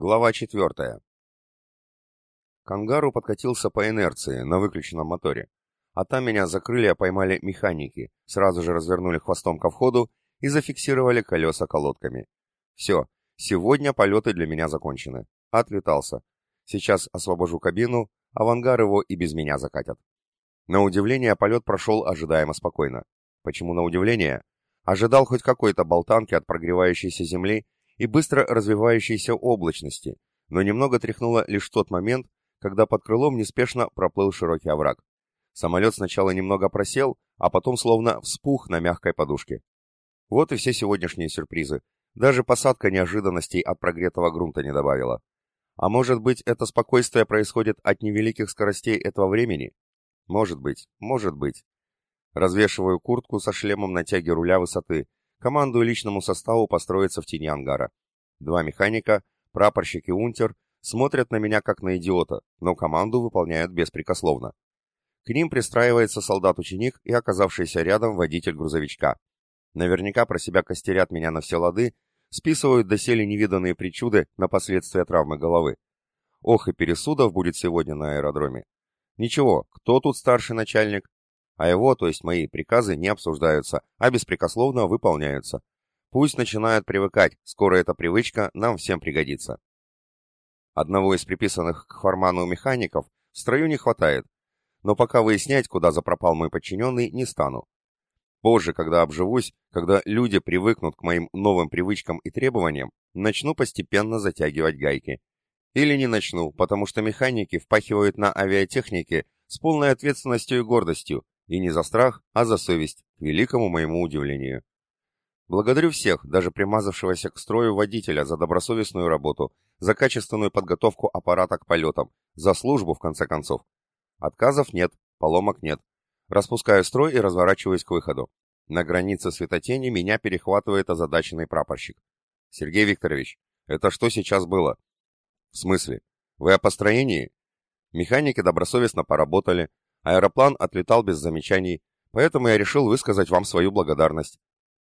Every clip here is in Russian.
Глава четвертая. К ангару подкатился по инерции на выключенном моторе, а там меня закрыли и поймали механики, сразу же развернули хвостом ко входу и зафиксировали колеса колодками. Все, сегодня полеты для меня закончены. Отлетался. Сейчас освобожу кабину, а в ангар его и без меня закатят. На удивление полет прошел ожидаемо спокойно. Почему на удивление? Ожидал хоть какой-то болтанки от прогревающейся земли и быстро развивающейся облачности, но немного тряхнуло лишь тот момент, когда под крылом неспешно проплыл широкий овраг. Самолет сначала немного просел, а потом словно вспух на мягкой подушке. Вот и все сегодняшние сюрпризы. Даже посадка неожиданностей от прогретого грунта не добавила. А может быть, это спокойствие происходит от невеликих скоростей этого времени? Может быть, может быть. Развешиваю куртку со шлемом на тяге руля высоты, командую личному составу построиться в тени ангара. Два механика, прапорщик и унтер, смотрят на меня как на идиота, но команду выполняют беспрекословно. К ним пристраивается солдат-ученик и оказавшийся рядом водитель грузовичка. Наверняка про себя костерят меня на все лады, списывают доселе невиданные причуды на последствия травмы головы. Ох, и пересудов будет сегодня на аэродроме. Ничего, кто тут старший начальник? А его, то есть мои приказы, не обсуждаются, а беспрекословно выполняются. Пусть начинают привыкать, скоро эта привычка нам всем пригодится. Одного из приписанных к Фарману механиков в строю не хватает, но пока выяснять, куда запропал мой подчиненный, не стану. Позже, когда обживусь, когда люди привыкнут к моим новым привычкам и требованиям, начну постепенно затягивать гайки. Или не начну, потому что механики впахивают на авиатехнике с полной ответственностью и гордостью, и не за страх, а за совесть, к великому моему удивлению. Благодарю всех, даже примазавшегося к строю водителя, за добросовестную работу, за качественную подготовку аппарата к полетам, за службу, в конце концов. Отказов нет, поломок нет. Распускаю строй и разворачиваюсь к выходу. На границе светотени меня перехватывает озадаченный прапорщик. «Сергей Викторович, это что сейчас было?» «В смысле? Вы о построении?» Механики добросовестно поработали, Аэроплан отлетал без замечаний, поэтому я решил высказать вам свою благодарность.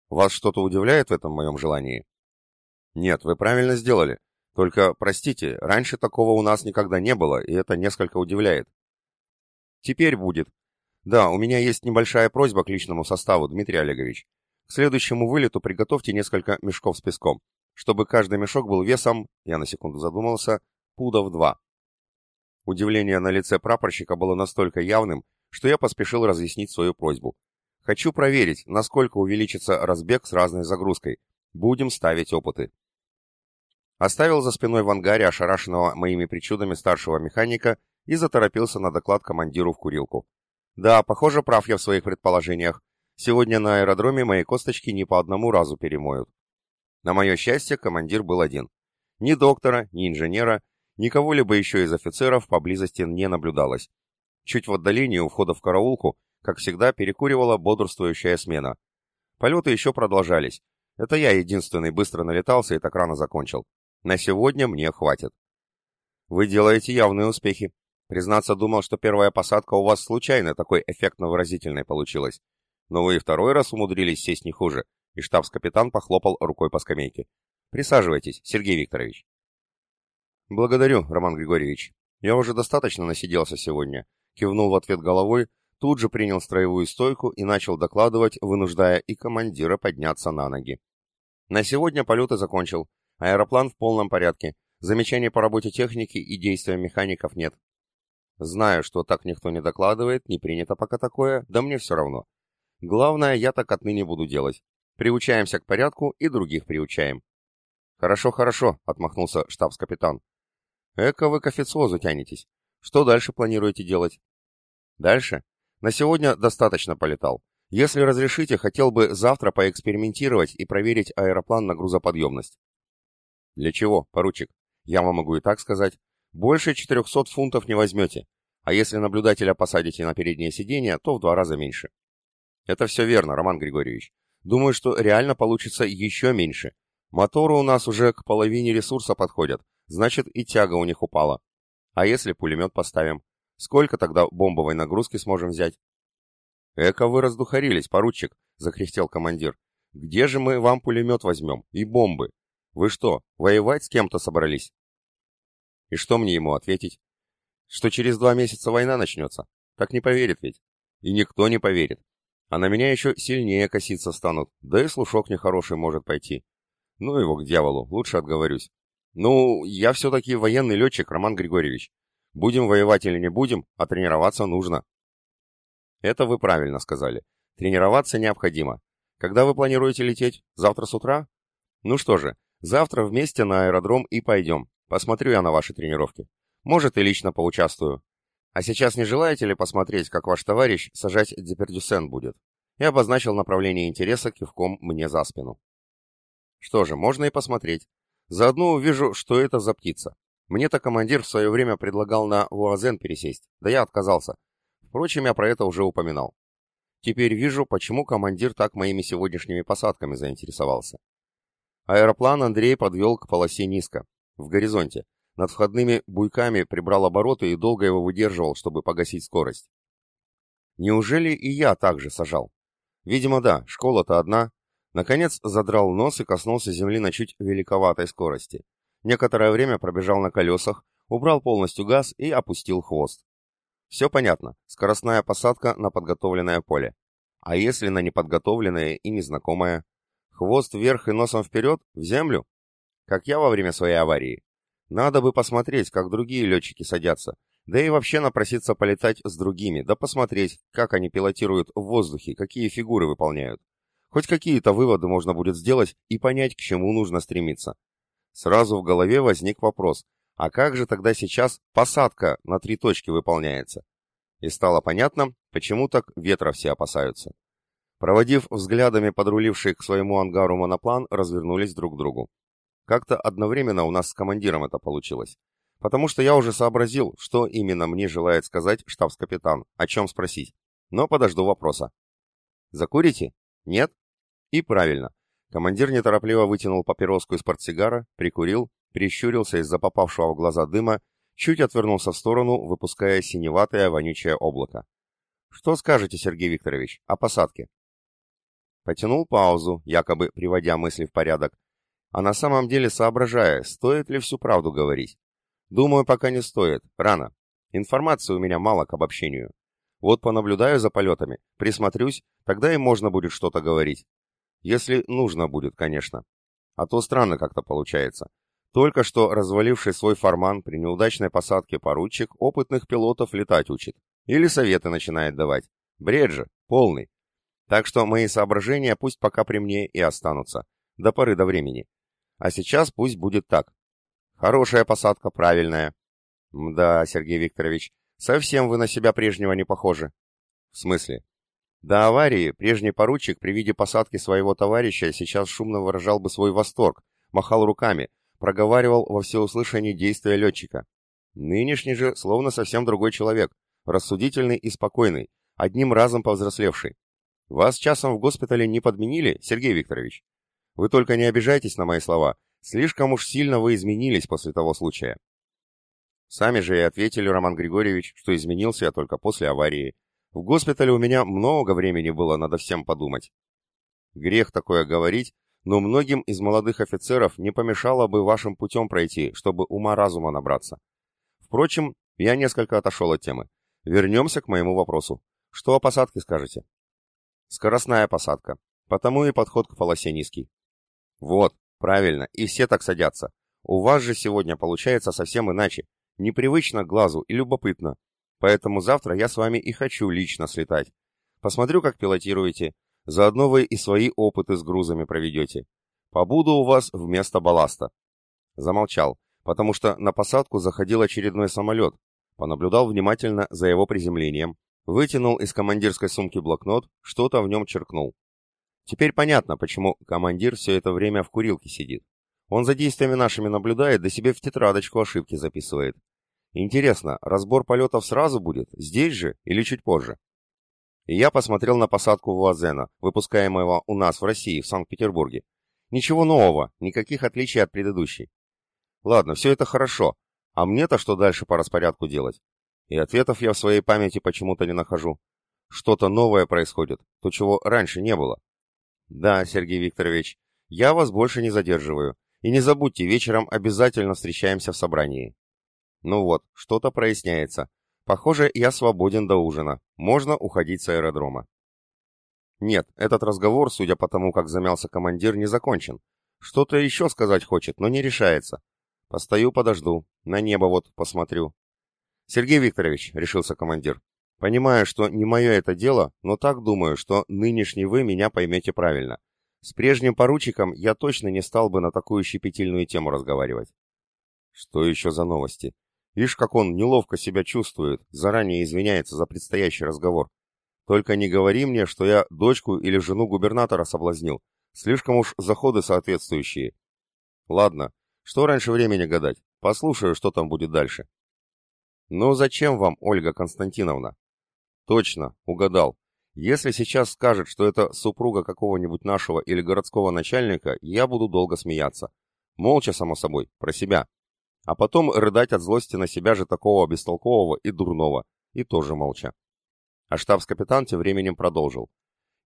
Вас что-то удивляет в этом моем желании? Нет, вы правильно сделали. Только, простите, раньше такого у нас никогда не было, и это несколько удивляет. Теперь будет. Да, у меня есть небольшая просьба к личному составу, Дмитрий Олегович. К следующему вылету приготовьте несколько мешков с песком, чтобы каждый мешок был весом, я на секунду задумался, пудов два. Удивление на лице прапорщика было настолько явным, что я поспешил разъяснить свою просьбу. Хочу проверить, насколько увеличится разбег с разной загрузкой. Будем ставить опыты. Оставил за спиной в ангаре ошарашенного моими причудами старшего механика и заторопился на доклад командиру в курилку. Да, похоже, прав я в своих предположениях. Сегодня на аэродроме мои косточки не по одному разу перемоют. На мое счастье, командир был один. Ни доктора, ни инженера, Никого либо еще из офицеров поблизости не наблюдалось. Чуть в отдалении у входа в караулку, как всегда, перекуривала бодрствующая смена. Полеты еще продолжались. Это я единственный быстро налетался и так рано закончил. На сегодня мне хватит. Вы делаете явные успехи. Признаться, думал, что первая посадка у вас случайно такой эффектно-выразительной получилась. Но вы и второй раз умудрились сесть не хуже, и штабс-капитан похлопал рукой по скамейке. Присаживайтесь, Сергей Викторович. «Благодарю, Роман Григорьевич. Я уже достаточно насиделся сегодня», — кивнул в ответ головой, тут же принял строевую стойку и начал докладывать, вынуждая и командира подняться на ноги. «На сегодня полеты закончил. Аэроплан в полном порядке. Замечаний по работе техники и действия механиков нет. Знаю, что так никто не докладывает, не принято пока такое, да мне все равно. Главное, я так отныне буду делать. Приучаемся к порядку и других приучаем». «Хорошо, хорошо», — отмахнулся штабс-капитан. Эко вы к официозу тянетесь. Что дальше планируете делать? Дальше? На сегодня достаточно полетал. Если разрешите, хотел бы завтра поэкспериментировать и проверить аэроплан на грузоподъемность. Для чего, поручик? Я вам могу и так сказать. Больше 400 фунтов не возьмете. А если наблюдателя посадите на переднее сиденье, то в два раза меньше. Это все верно, Роман Григорьевич. Думаю, что реально получится еще меньше. Моторы у нас уже к половине ресурса подходят, значит и тяга у них упала. А если пулемет поставим? Сколько тогда бомбовой нагрузки сможем взять? Эко вы раздухарились, поручик, закряхтел командир. Где же мы вам пулемет возьмем? И бомбы? Вы что, воевать с кем-то собрались? И что мне ему ответить? Что через два месяца война начнется? Так не поверит ведь. И никто не поверит. А на меня еще сильнее коситься станут, да и слушок нехороший может пойти. Ну его к дьяволу, лучше отговорюсь. Ну, я все-таки военный летчик, Роман Григорьевич. Будем воевать или не будем, а тренироваться нужно. Это вы правильно сказали. Тренироваться необходимо. Когда вы планируете лететь? Завтра с утра? Ну что же, завтра вместе на аэродром и пойдем. Посмотрю я на ваши тренировки. Может, и лично поучаствую. А сейчас не желаете ли посмотреть, как ваш товарищ сажать Депердюсен будет? И обозначил направление интереса кивком мне за спину. Что же, можно и посмотреть. Заодно увижу, что это за птица. Мне-то командир в свое время предлагал на Вуазен пересесть, да я отказался. Впрочем, я про это уже упоминал. Теперь вижу, почему командир так моими сегодняшними посадками заинтересовался. Аэроплан Андрей подвел к полосе низко, в горизонте, над входными буйками прибрал обороты и долго его выдерживал, чтобы погасить скорость. Неужели и я так же сажал? Видимо, да, школа-то одна. Наконец задрал нос и коснулся земли на чуть великоватой скорости. Некоторое время пробежал на колесах, убрал полностью газ и опустил хвост. Все понятно, скоростная посадка на подготовленное поле. А если на неподготовленное и незнакомое? Хвост вверх и носом вперед, в землю? Как я во время своей аварии. Надо бы посмотреть, как другие летчики садятся, да и вообще напроситься полетать с другими, да посмотреть, как они пилотируют в воздухе, какие фигуры выполняют. Хоть какие-то выводы можно будет сделать и понять, к чему нужно стремиться. Сразу в голове возник вопрос, а как же тогда сейчас посадка на три точки выполняется? И стало понятно, почему так ветра все опасаются. Проводив взглядами подруливший к своему ангару моноплан, развернулись друг к другу. Как-то одновременно у нас с командиром это получилось. Потому что я уже сообразил, что именно мне желает сказать штабс-капитан, о чем спросить. Но подожду вопроса. Закурите? Нет? И правильно. Командир неторопливо вытянул папироску из портсигара, прикурил, прищурился из-за попавшего в глаза дыма, чуть отвернулся в сторону, выпуская синеватое вонючее облако. «Что скажете, Сергей Викторович, о посадке?» Потянул паузу, якобы приводя мысли в порядок, а на самом деле соображая, стоит ли всю правду говорить. Думаю, пока не стоит, рано. Информации у меня мало к обобщению. Вот понаблюдаю за полетами, присмотрюсь, тогда и можно будет что-то говорить. Если нужно будет, конечно. А то странно как-то получается. Только что разваливший свой форман при неудачной посадке поручик опытных пилотов летать учит. Или советы начинает давать. Бред же, полный. Так что мои соображения пусть пока при мне и останутся. До поры до времени. А сейчас пусть будет так. Хорошая посадка, правильная. Да, Сергей Викторович, совсем вы на себя прежнего не похожи. В смысле? До аварии прежний поручик при виде посадки своего товарища сейчас шумно выражал бы свой восторг, махал руками, проговаривал во всеуслышание действия летчика. Нынешний же словно совсем другой человек, рассудительный и спокойный, одним разом повзрослевший. Вас часом в госпитале не подменили, Сергей Викторович? Вы только не обижайтесь на мои слова. Слишком уж сильно вы изменились после того случая. Сами же и ответили, Роман Григорьевич, что изменился я только после аварии. В госпитале у меня много времени было, надо всем подумать. Грех такое говорить, но многим из молодых офицеров не помешало бы вашим путем пройти, чтобы ума-разума набраться. Впрочем, я несколько отошел от темы. Вернемся к моему вопросу. Что о посадке скажете? Скоростная посадка. Потому и подход к полосе низкий. Вот, правильно, и все так садятся. У вас же сегодня получается совсем иначе. Непривычно глазу и любопытно. Поэтому завтра я с вами и хочу лично слетать. Посмотрю, как пилотируете. Заодно вы и свои опыты с грузами проведете. Побуду у вас вместо балласта. Замолчал, потому что на посадку заходил очередной самолет. Понаблюдал внимательно за его приземлением. Вытянул из командирской сумки блокнот, что-то в нем черкнул. Теперь понятно, почему командир все это время в курилке сидит. Он за действиями нашими наблюдает, да себе в тетрадочку ошибки записывает. Интересно, разбор полетов сразу будет, здесь же или чуть позже? И я посмотрел на посадку Вуазена, выпускаемого у нас в России, в Санкт-Петербурге. Ничего нового, никаких отличий от предыдущей. Ладно, все это хорошо, а мне-то что дальше по распорядку делать? И ответов я в своей памяти почему-то не нахожу. Что-то новое происходит, то, чего раньше не было. Да, Сергей Викторович, я вас больше не задерживаю. И не забудьте, вечером обязательно встречаемся в собрании. Ну вот, что-то проясняется. Похоже, я свободен до ужина. Можно уходить с аэродрома. Нет, этот разговор, судя по тому, как замялся командир, не закончен. Что-то еще сказать хочет, но не решается. Постою, подожду. На небо вот посмотрю. Сергей Викторович, решился командир, понимаю, что не мое это дело, но так думаю, что нынешний вы меня поймете правильно. С прежним поручиком я точно не стал бы на такую щепетильную тему разговаривать. Что еще за новости? Видишь, как он неловко себя чувствует, заранее извиняется за предстоящий разговор. Только не говори мне, что я дочку или жену губернатора соблазнил. Слишком уж заходы соответствующие. Ладно, что раньше времени гадать? Послушаю, что там будет дальше. Ну зачем вам, Ольга Константиновна? Точно, угадал. Если сейчас скажет, что это супруга какого-нибудь нашего или городского начальника, я буду долго смеяться. Молча, само собой, про себя. А потом рыдать от злости на себя же такого бестолкового и дурного. И тоже молча. А штабс-капитан тем временем продолжил.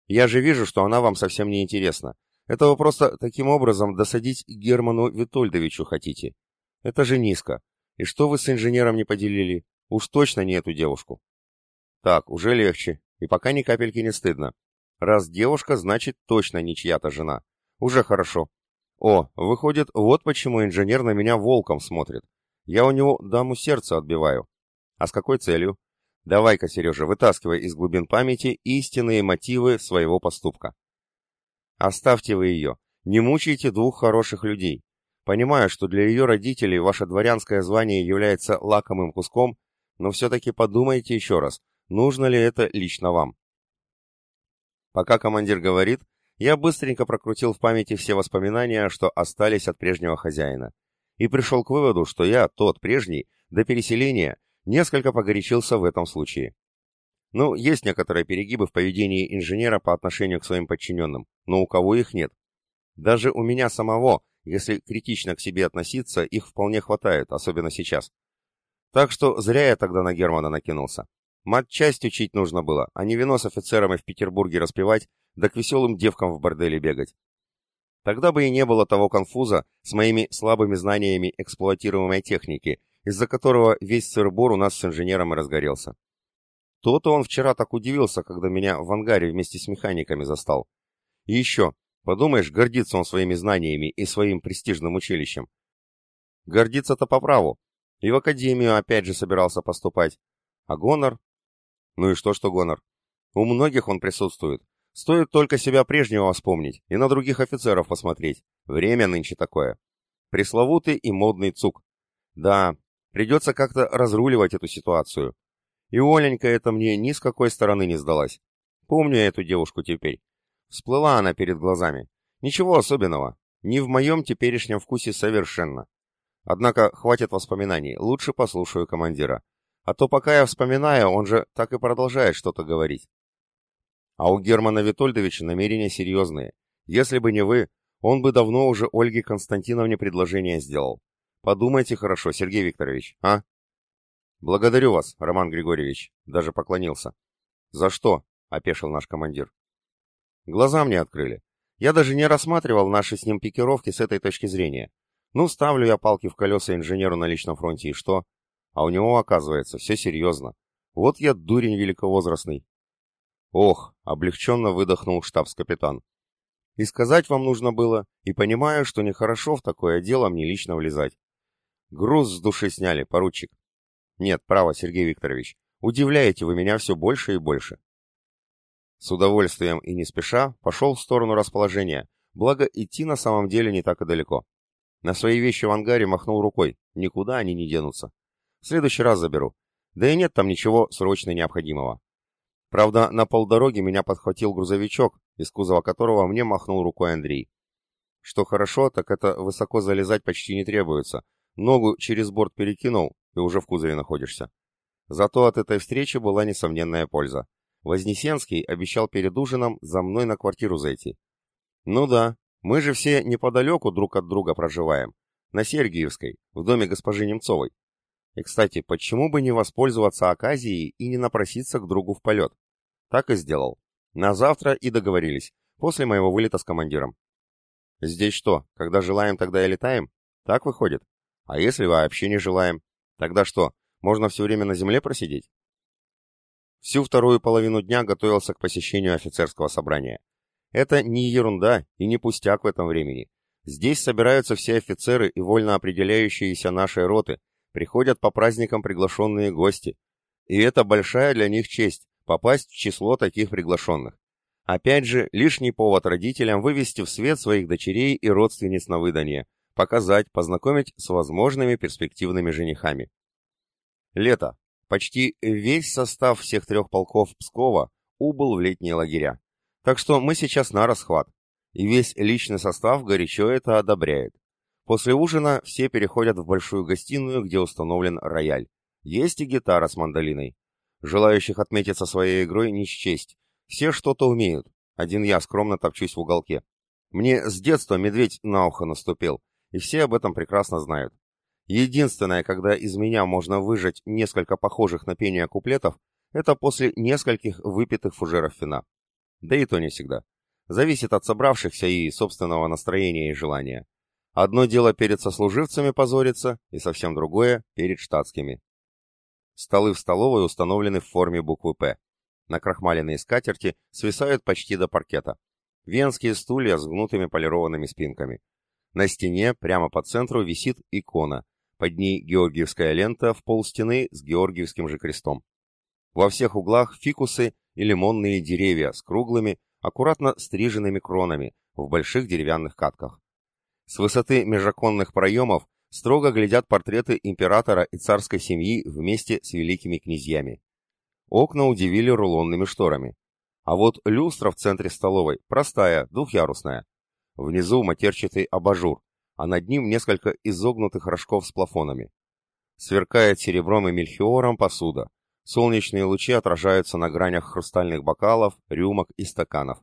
«Я же вижу, что она вам совсем не интересна. Это вы просто таким образом досадить Герману Витольдовичу хотите. Это же низко. И что вы с инженером не поделили? Уж точно не эту девушку». «Так, уже легче. И пока ни капельки не стыдно. Раз девушка, значит точно не чья-то жена. Уже хорошо. О, выходит, вот почему инженер на меня волком смотрит. Я у него даму сердца отбиваю. А с какой целью? Давай-ка, Сережа, вытаскивай из глубин памяти истинные мотивы своего поступка. Оставьте вы ее. Не мучайте двух хороших людей. Понимаю, что для ее родителей ваше дворянское звание является лакомым куском, но все-таки подумайте еще раз, нужно ли это лично вам. Пока командир говорит, я быстренько прокрутил в памяти все воспоминания, что остались от прежнего хозяина, и пришел к выводу, что я, тот прежний, до переселения, несколько погорячился в этом случае. Ну, есть некоторые перегибы в поведении инженера по отношению к своим подчиненным, но у кого их нет? Даже у меня самого, если критично к себе относиться, их вполне хватает, особенно сейчас. Так что зря я тогда на Германа накинулся. Мать часть учить нужно было, а не вино с офицерами в Петербурге распевать, да к веселым девкам в борделе бегать. Тогда бы и не было того конфуза с моими слабыми знаниями эксплуатируемой техники, из-за которого весь сыр-бор у нас с инженером и разгорелся. То-то он вчера так удивился, когда меня в ангаре вместе с механиками застал. И еще, подумаешь, гордится он своими знаниями и своим престижным училищем. Гордится-то по праву. И в академию опять же собирался поступать. А гонор? Ну и что, что гонор? У многих он присутствует. Стоит только себя прежнего вспомнить и на других офицеров посмотреть. Время нынче такое. Пресловутый и модный ЦУК. Да, придется как-то разруливать эту ситуацию. И Оленька это мне ни с какой стороны не сдалась. Помню я эту девушку теперь. Всплыла она перед глазами. Ничего особенного. Не в моем теперешнем вкусе совершенно. Однако хватит воспоминаний, лучше послушаю командира. А то пока я вспоминаю, он же так и продолжает что-то говорить. А у Германа Витольдовича намерения серьезные. Если бы не вы, он бы давно уже Ольге Константиновне предложение сделал. Подумайте хорошо, Сергей Викторович, а? Благодарю вас, Роман Григорьевич, даже поклонился. За что? опешил наш командир. Глаза мне открыли. Я даже не рассматривал наши с ним пикировки с этой точки зрения. Ну, ставлю я палки в колеса инженеру на личном фронте, и что? А у него, оказывается, все серьезно. Вот я дурень великовозрастный. Ох, облегченно выдохнул штабс-капитан. И сказать вам нужно было, и понимаю, что нехорошо в такое дело мне лично влезать. Груз с души сняли, поручик. Нет, право, Сергей Викторович, удивляете вы меня все больше и больше. С удовольствием и не спеша пошел в сторону расположения, благо идти на самом деле не так и далеко. На свои вещи в ангаре махнул рукой, никуда они не денутся. В следующий раз заберу. Да и нет там ничего срочно необходимого. Правда, на полдороги меня подхватил грузовичок, из кузова которого мне махнул рукой Андрей. Что хорошо, так это высоко залезать почти не требуется. Ногу через борт перекинул, и уже в кузове находишься. Зато от этой встречи была несомненная польза. Вознесенский обещал перед ужином за мной на квартиру зайти. Ну да, мы же все неподалеку друг от друга проживаем. На Сергиевской, в доме госпожи Немцовой. И, кстати, почему бы не воспользоваться оказией и не напроситься к другу в полет? Так и сделал. На завтра и договорились, после моего вылета с командиром. Здесь что, когда желаем, тогда и летаем? Так выходит? А если вообще не желаем? Тогда что, можно все время на земле просидеть? Всю вторую половину дня готовился к посещению офицерского собрания. Это не ерунда и не пустяк в этом времени. Здесь собираются все офицеры и вольно определяющиеся нашей роты, приходят по праздникам приглашенные гости. И это большая для них честь – попасть в число таких приглашенных. Опять же, лишний повод родителям вывести в свет своих дочерей и родственниц на выданье, показать, познакомить с возможными перспективными женихами. Лето. Почти весь состав всех трех полков Пскова убыл в летние лагеря. Так что мы сейчас на расхват. И весь личный состав горячо это одобряет. После ужина все переходят в большую гостиную, где установлен рояль. Есть и гитара с мандолиной. Желающих отметиться своей игрой не счесть. Все что-то умеют. Один я скромно топчусь в уголке. Мне с детства медведь на ухо наступил, и все об этом прекрасно знают. Единственное, когда из меня можно выжать несколько похожих на пение куплетов, это после нескольких выпитых фужеров вина. Да и то не всегда. Зависит от собравшихся и собственного настроения и желания. Одно дело перед сослуживцами позориться, и совсем другое — перед штатскими. Столы в столовой установлены в форме буквы «П». На крахмаленные скатерти свисают почти до паркета. Венские стулья с гнутыми полированными спинками. На стене, прямо по центру, висит икона. Под ней георгиевская лента в пол стены с георгиевским же крестом. Во всех углах фикусы и лимонные деревья с круглыми, аккуратно стриженными кронами в больших деревянных катках. С высоты межоконных проемов строго глядят портреты императора и царской семьи вместе с великими князьями. Окна удивили рулонными шторами. А вот люстра в центре столовой простая, двухъярусная. Внизу матерчатый абажур, а над ним несколько изогнутых рожков с плафонами. Сверкает серебром и мельхиором посуда. Солнечные лучи отражаются на гранях хрустальных бокалов, рюмок и стаканов.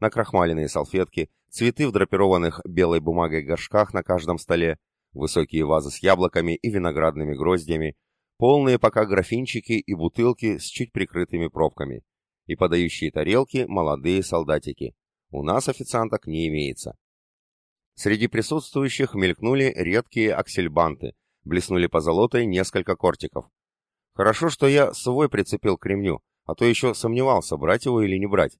На крахмаленные салфетки, цветы в драпированных белой бумагой горшках на каждом столе, высокие вазы с яблоками и виноградными гроздями, полные пока графинчики и бутылки с чуть прикрытыми пробками, и подающие тарелки молодые солдатики. У нас официанток не имеется. Среди присутствующих мелькнули редкие аксельбанты, блеснули по золотой несколько кортиков. Хорошо, что я свой прицепил к ремню, а то еще сомневался, брать его или не брать.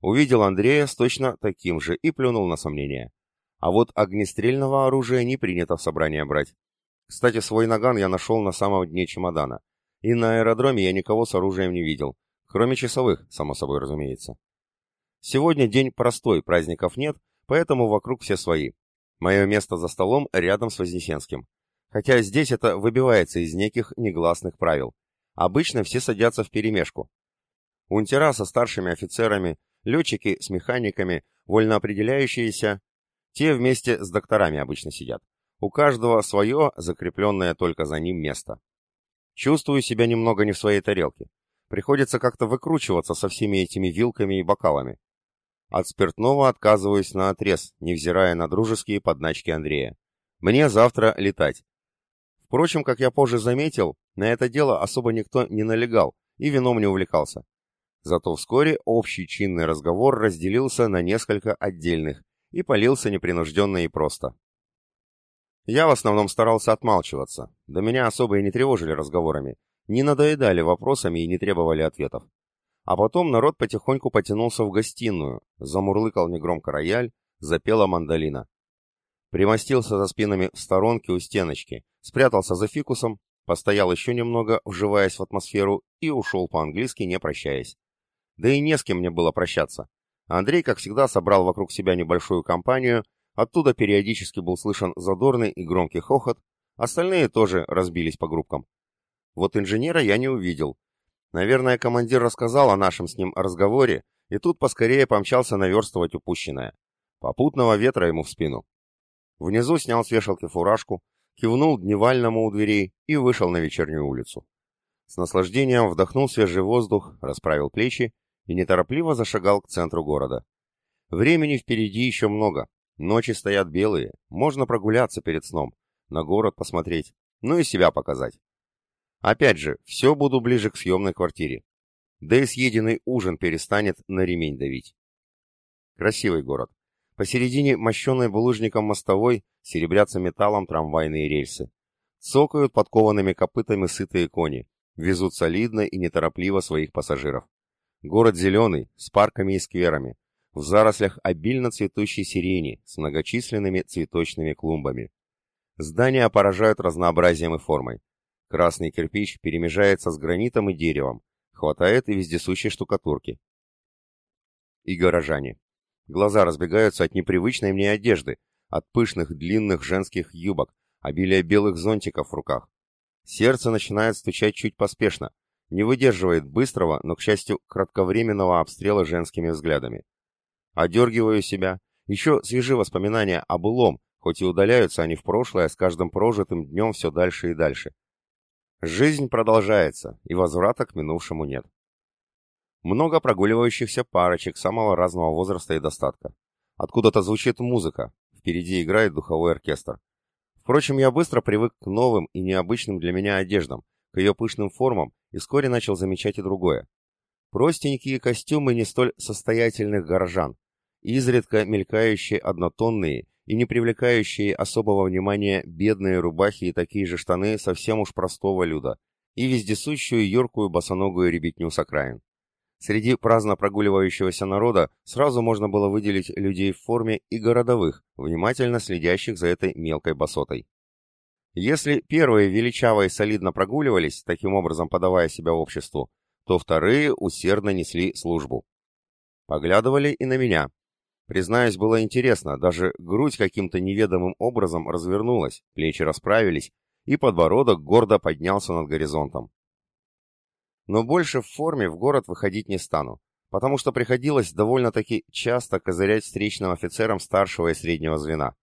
Увидел Андрея с точно таким же и плюнул на сомнение. А вот огнестрельного оружия не принято в собрание брать. Кстати, свой наган я нашел на самом дне чемодана. И на аэродроме я никого с оружием не видел. Кроме часовых, само собой разумеется. Сегодня день простой, праздников нет, поэтому вокруг все свои. Мое место за столом рядом с Вознесенским хотя здесь это выбивается из неких негласных правил. Обычно все садятся вперемешку. Унтера со старшими офицерами, летчики с механиками, вольно определяющиеся, те вместе с докторами обычно сидят. У каждого свое, закрепленное только за ним место. Чувствую себя немного не в своей тарелке. Приходится как-то выкручиваться со всеми этими вилками и бокалами. От спиртного отказываюсь на отрез, невзирая на дружеские подначки Андрея. Мне завтра летать, Впрочем, как я позже заметил, на это дело особо никто не налегал и вином не увлекался. Зато вскоре общий чинный разговор разделился на несколько отдельных и полился непринужденно и просто. Я в основном старался отмалчиваться, да меня особо и не тревожили разговорами, не надоедали вопросами и не требовали ответов. А потом народ потихоньку потянулся в гостиную, замурлыкал негромко рояль, запела мандолина. Примостился за спинами в сторонке у стеночки, спрятался за фикусом, постоял еще немного, вживаясь в атмосферу, и ушел по-английски, не прощаясь. Да и не с кем мне было прощаться. Андрей, как всегда, собрал вокруг себя небольшую компанию, оттуда периодически был слышен задорный и громкий хохот, остальные тоже разбились по группкам. Вот инженера я не увидел. Наверное, командир рассказал о нашем с ним разговоре, и тут поскорее помчался наверстывать упущенное. Попутного ветра ему в спину. Внизу снял с вешалки фуражку, кивнул дневальному у дверей и вышел на вечернюю улицу. С наслаждением вдохнул свежий воздух, расправил плечи и неторопливо зашагал к центру города. Времени впереди еще много, ночи стоят белые, можно прогуляться перед сном, на город посмотреть, ну и себя показать. Опять же, все буду ближе к съемной квартире. Да и съеденный ужин перестанет на ремень давить. Красивый город. Посередине мощенной булыжником мостовой серебрятся металлом трамвайные рельсы. Цокают подкованными копытами сытые кони, везут солидно и неторопливо своих пассажиров. Город зеленый, с парками и скверами, в зарослях обильно цветущей сирени с многочисленными цветочными клумбами. Здания поражают разнообразием и формой. Красный кирпич перемежается с гранитом и деревом, хватает и вездесущей штукатурки. И горожане. Глаза разбегаются от непривычной мне одежды, от пышных длинных женских юбок, обилия белых зонтиков в руках. Сердце начинает стучать чуть поспешно, не выдерживает быстрого, но, к счастью, кратковременного обстрела женскими взглядами. Одергиваю себя, еще свежи воспоминания о былом, хоть и удаляются они в прошлое с каждым прожитым днем все дальше и дальше. Жизнь продолжается, и возврата к минувшему нет. Много прогуливающихся парочек самого разного возраста и достатка. Откуда-то звучит музыка, впереди играет духовой оркестр. Впрочем, я быстро привык к новым и необычным для меня одеждам, к ее пышным формам и вскоре начал замечать и другое. Простенькие костюмы не столь состоятельных горожан, изредка мелькающие однотонные и не привлекающие особого внимания бедные рубахи и такие же штаны совсем уж простого люда, и вездесущую юркую босоногую ребятню с окраин. Среди праздно прогуливающегося народа сразу можно было выделить людей в форме и городовых, внимательно следящих за этой мелкой басотой. Если первые величаво и солидно прогуливались, таким образом подавая себя обществу, то вторые усердно несли службу. Поглядывали и на меня. Признаюсь, было интересно, даже грудь каким-то неведомым образом развернулась, плечи расправились, и подбородок гордо поднялся над горизонтом. Но больше в форме в город выходить не стану, потому что приходилось довольно-таки часто козырять встречным офицерам старшего и среднего звена.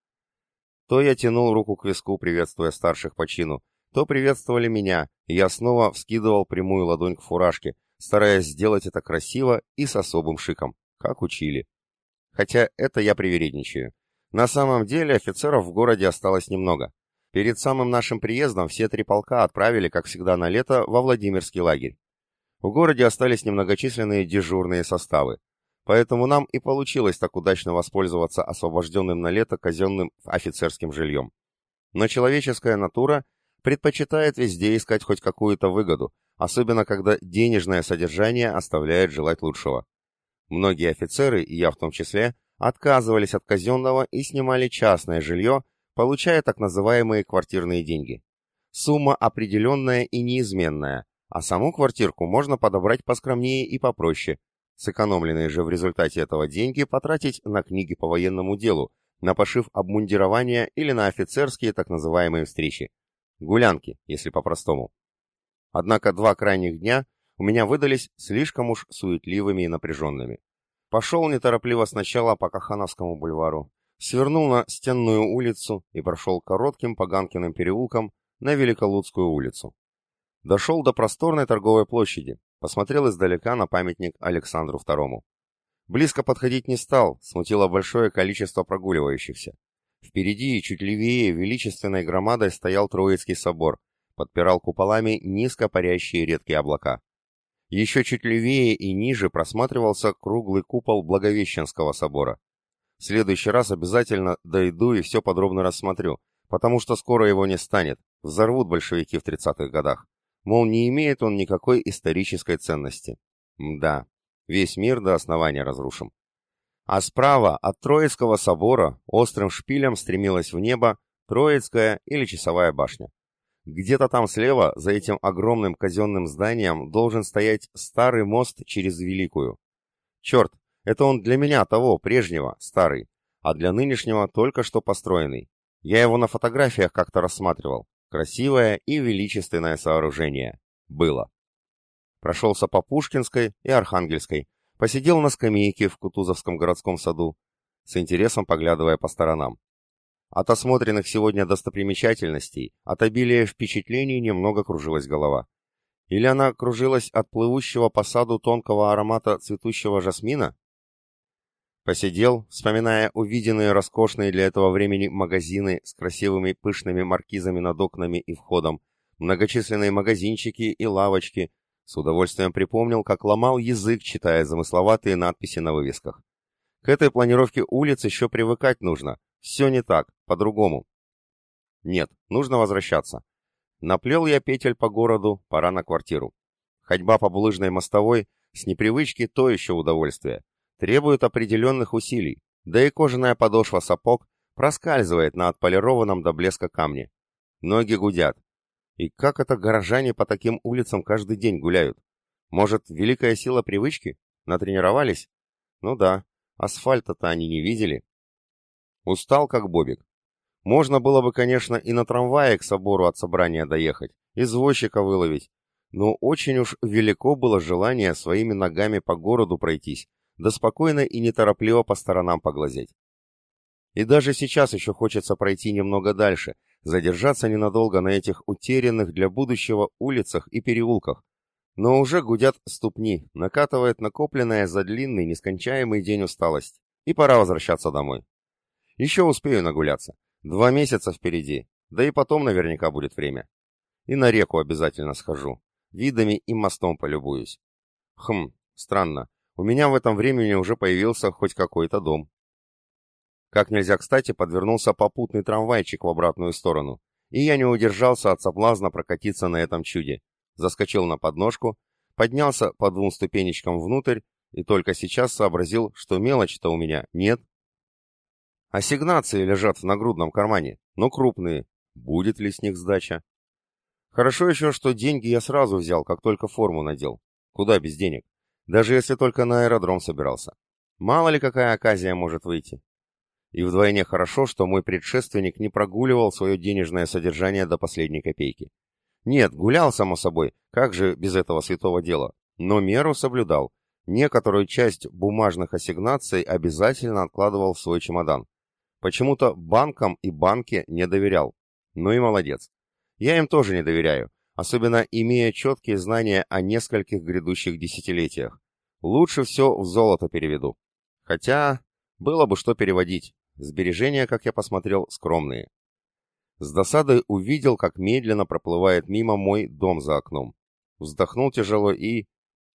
То я тянул руку к виску, приветствуя старших по чину, то приветствовали меня, и я снова вскидывал прямую ладонь к фуражке, стараясь сделать это красиво и с особым шиком, как учили. Хотя это я привередничаю. На самом деле офицеров в городе осталось немного. Перед самым нашим приездом все три полка отправили, как всегда на лето, во Владимирский лагерь. В городе остались немногочисленные дежурные составы, поэтому нам и получилось так удачно воспользоваться освобожденным на лето казенным офицерским жильем. Но человеческая натура предпочитает везде искать хоть какую-то выгоду, особенно когда денежное содержание оставляет желать лучшего. Многие офицеры, и я в том числе, отказывались от казенного и снимали частное жилье, получая так называемые квартирные деньги. Сумма определенная и неизменная, а саму квартирку можно подобрать поскромнее и попроще. Сэкономленные же в результате этого деньги потратить на книги по военному делу, на пошив обмундирования или на офицерские так называемые встречи. Гулянки, если по-простому. Однако два крайних дня у меня выдались слишком уж суетливыми и напряженными. Пошел неторопливо сначала по Кахановскому бульвару, свернул на Стенную улицу и прошел коротким Поганкиным переулком на Великолудскую улицу. Дошел до просторной торговой площади, посмотрел издалека на памятник Александру II. Близко подходить не стал, смутило большое количество прогуливающихся. Впереди и чуть левее величественной громадой стоял Троицкий собор, подпирал куполами низко парящие редкие облака. Еще чуть левее и ниже просматривался круглый купол Благовещенского собора. В следующий раз обязательно дойду и все подробно рассмотрю, потому что скоро его не станет, взорвут большевики в 30-х годах. Мол, не имеет он никакой исторической ценности. Да, весь мир до основания разрушим. А справа от Троицкого собора острым шпилем стремилась в небо Троицкая или Часовая башня. Где-то там слева, за этим огромным казенным зданием, должен стоять старый мост через Великую. Черт, это он для меня того, прежнего, старый, а для нынешнего только что построенный. Я его на фотографиях как-то рассматривал. Красивое и величественное сооружение. Было. Прошелся по Пушкинской и Архангельской, посидел на скамейке в Кутузовском городском саду, с интересом поглядывая по сторонам. От осмотренных сегодня достопримечательностей, от обилия впечатлений немного кружилась голова. Или она кружилась от плывущего по саду тонкого аромата цветущего жасмина? Посидел, вспоминая увиденные роскошные для этого времени магазины с красивыми пышными маркизами над окнами и входом, многочисленные магазинчики и лавочки. С удовольствием припомнил, как ломал язык, читая замысловатые надписи на вывесках. К этой планировке улиц еще привыкать нужно. Все не так, по-другому. Нет, нужно возвращаться. Наплел я петель по городу, пора на квартиру. Ходьба по булыжной мостовой с непривычки то еще удовольствие. Требует определенных усилий, да и кожаная подошва сапог проскальзывает на отполированном до блеска камне. Ноги гудят. И как это горожане по таким улицам каждый день гуляют? Может, великая сила привычки? Натренировались? Ну да, асфальта-то они не видели. Устал, как бобик. Можно было бы, конечно, и на трамвае к собору от собрания доехать, извозчика выловить, но очень уж велико было желание своими ногами по городу пройтись, да спокойно и неторопливо по сторонам поглазеть. И даже сейчас еще хочется пройти немного дальше, задержаться ненадолго на этих утерянных для будущего улицах и переулках. Но уже гудят ступни, накатывает накопленная за длинный, нескончаемый день усталость, и пора возвращаться домой. Еще успею нагуляться. Два месяца впереди, да и потом наверняка будет время. И на реку обязательно схожу. Видами и мостом полюбуюсь. Хм, странно. У меня в этом времени уже появился хоть какой-то дом. Как нельзя кстати подвернулся попутный трамвайчик в обратную сторону, и я не удержался от соблазна прокатиться на этом чуде. Заскочил на подножку, поднялся по двум ступенечкам внутрь и только сейчас сообразил, что мелочи-то у меня нет. Ассигнации лежат в нагрудном кармане, но крупные. Будет ли с них сдача? Хорошо еще, что деньги я сразу взял, как только форму надел. Куда без денег? Даже если только на аэродром собирался. Мало ли какая оказия может выйти. И вдвойне хорошо, что мой предшественник не прогуливал свое денежное содержание до последней копейки. Нет, гулял, само собой, как же без этого святого дела, но меру соблюдал. Некоторую часть бумажных ассигнаций обязательно откладывал в свой чемодан. Почему-то банкам и банке не доверял. Ну и молодец. Я им тоже не доверяю, особенно имея четкие знания о нескольких грядущих десятилетиях. Лучше все в золото переведу. Хотя, было бы что переводить. Сбережения, как я посмотрел, скромные. С досадой увидел, как медленно проплывает мимо мой дом за окном. Вздохнул тяжело и...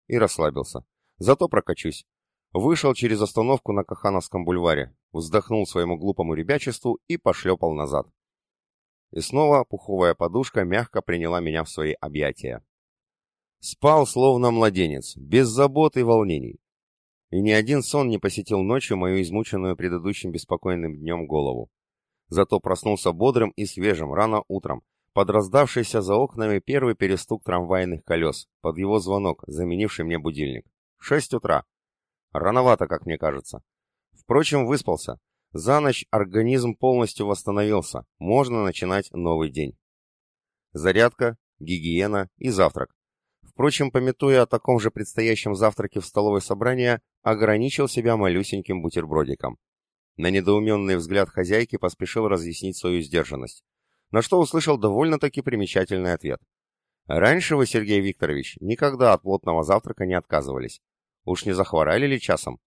и расслабился. Зато прокачусь. Вышел через остановку на Кахановском бульваре, вздохнул своему глупому ребячеству и пошлепал назад. И снова пуховая подушка мягко приняла меня в свои объятия. Спал, словно младенец, без забот и волнений и ни один сон не посетил ночью мою измученную предыдущим беспокойным днем голову. Зато проснулся бодрым и свежим рано утром, под раздавшийся за окнами первый перестук трамвайных колес, под его звонок, заменивший мне будильник. Шесть утра. Рановато, как мне кажется. Впрочем, выспался. За ночь организм полностью восстановился, можно начинать новый день. Зарядка, гигиена и завтрак. Впрочем, пометуя о таком же предстоящем завтраке в столовой собрания, ограничил себя малюсеньким бутербродиком. На недоуменный взгляд хозяйки поспешил разъяснить свою сдержанность, на что услышал довольно-таки примечательный ответ. «Раньше вы, Сергей Викторович, никогда от плотного завтрака не отказывались. Уж не захворали ли часом?»